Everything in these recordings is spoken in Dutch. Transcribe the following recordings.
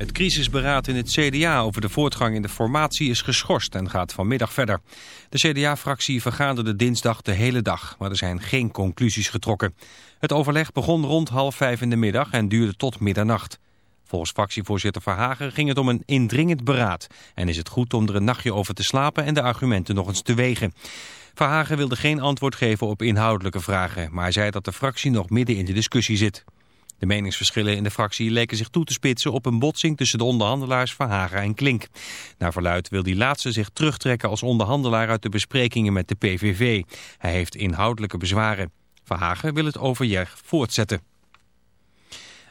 Het crisisberaad in het CDA over de voortgang in de formatie is geschorst en gaat vanmiddag verder. De CDA-fractie vergaderde dinsdag de hele dag, maar er zijn geen conclusies getrokken. Het overleg begon rond half vijf in de middag en duurde tot middernacht. Volgens fractievoorzitter Verhagen ging het om een indringend beraad... en is het goed om er een nachtje over te slapen en de argumenten nog eens te wegen. Verhagen wilde geen antwoord geven op inhoudelijke vragen... maar zei dat de fractie nog midden in de discussie zit. De meningsverschillen in de fractie leken zich toe te spitsen op een botsing tussen de onderhandelaars Verhagen en Klink. Naar verluid wil die laatste zich terugtrekken als onderhandelaar uit de besprekingen met de PVV. Hij heeft inhoudelijke bezwaren. Verhagen wil het overleg voortzetten.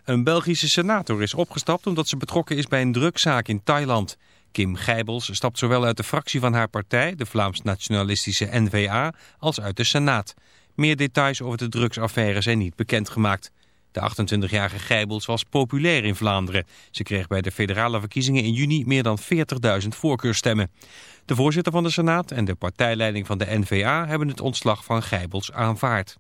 Een Belgische senator is opgestapt omdat ze betrokken is bij een drugzaak in Thailand. Kim Gijbels stapt zowel uit de fractie van haar partij, de Vlaams-nationalistische N-VA, als uit de Senaat. Meer details over de drugsaffaire zijn niet bekendgemaakt. De 28-jarige Gijbels was populair in Vlaanderen. Ze kreeg bij de federale verkiezingen in juni meer dan 40.000 voorkeurstemmen. De voorzitter van de Senaat en de partijleiding van de N-VA hebben het ontslag van Gijbels aanvaard.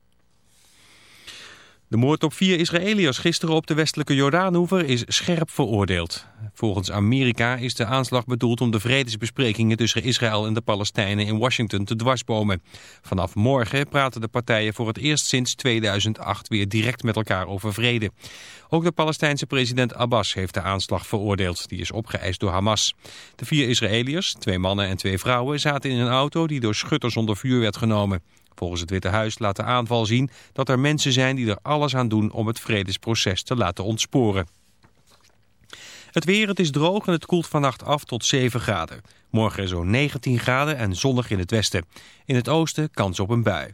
De moord op vier Israëliërs gisteren op de westelijke Jordaanhoever is scherp veroordeeld. Volgens Amerika is de aanslag bedoeld om de vredesbesprekingen tussen Israël en de Palestijnen in Washington te dwarsbomen. Vanaf morgen praten de partijen voor het eerst sinds 2008 weer direct met elkaar over vrede. Ook de Palestijnse president Abbas heeft de aanslag veroordeeld. Die is opgeëist door Hamas. De vier Israëliërs, twee mannen en twee vrouwen, zaten in een auto die door schutters onder vuur werd genomen. Volgens het Witte Huis laat de aanval zien dat er mensen zijn die er alles aan doen om het vredesproces te laten ontsporen. Het weer, het is droog en het koelt vannacht af tot 7 graden. Morgen zo'n 19 graden en zonnig in het westen. In het oosten kans op een bui.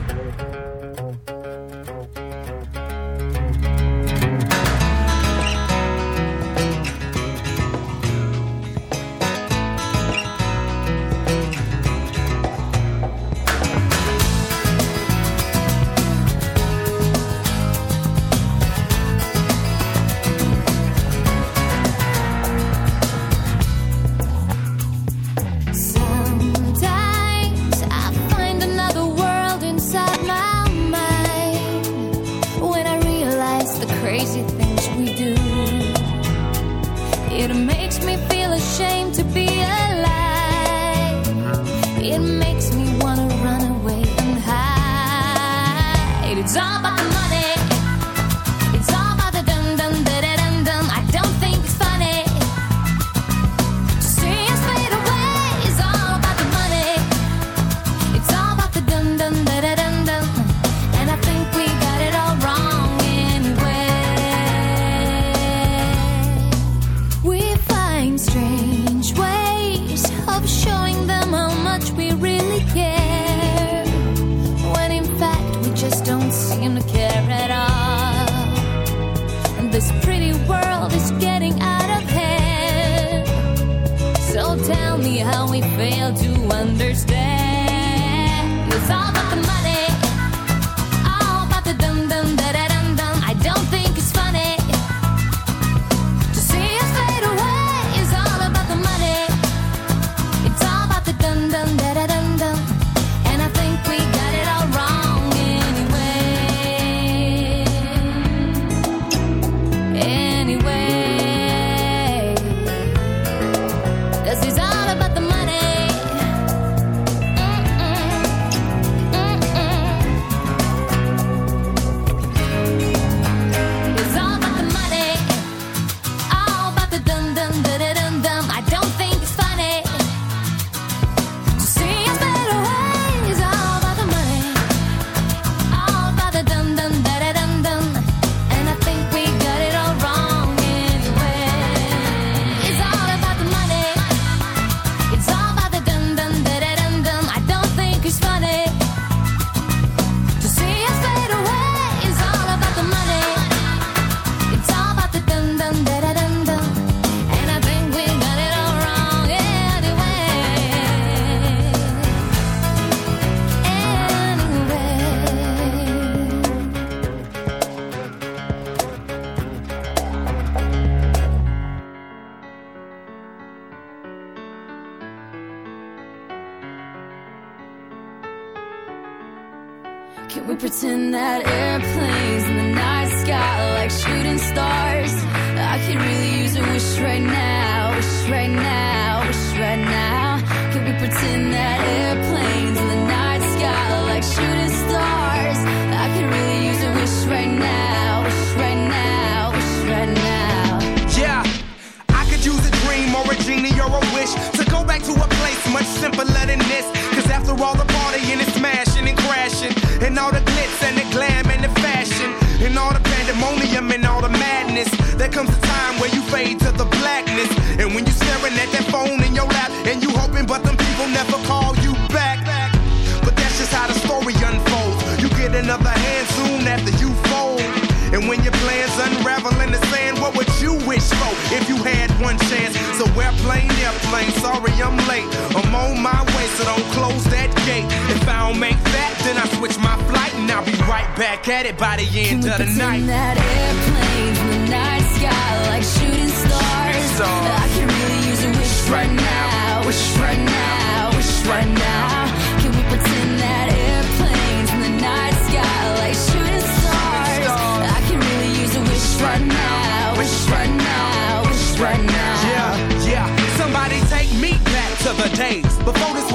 crazy things we do. It makes me feel ashamed to be alive. It makes me wanna run away and hide. It's all about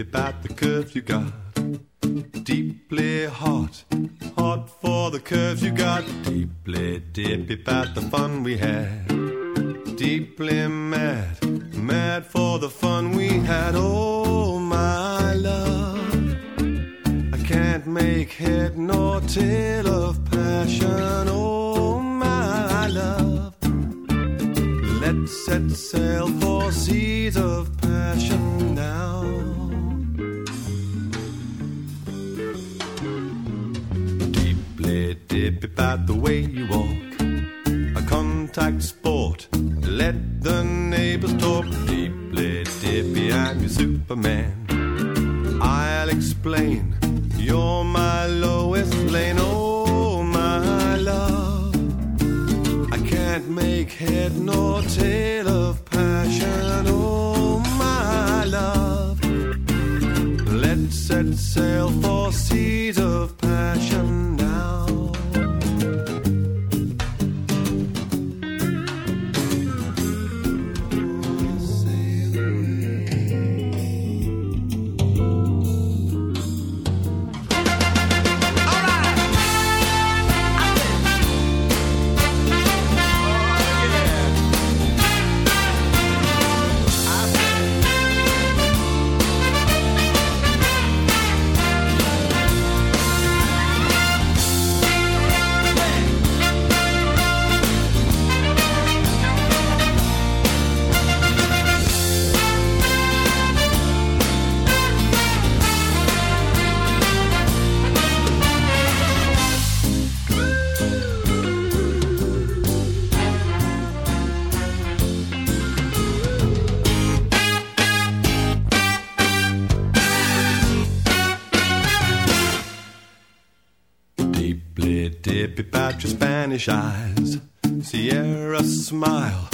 about the curves you got. Deeply hot, hot for the curves you got. Deeply dippy about the fun we had. eyes, Sierra smile.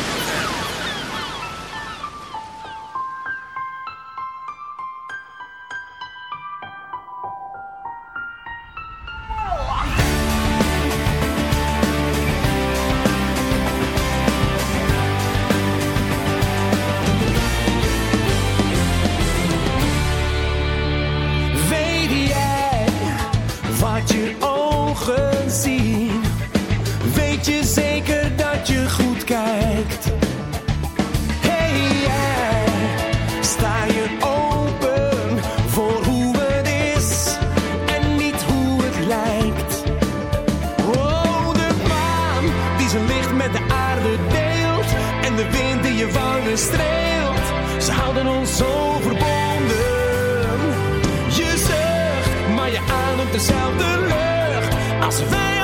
dezelfde lucht als wij.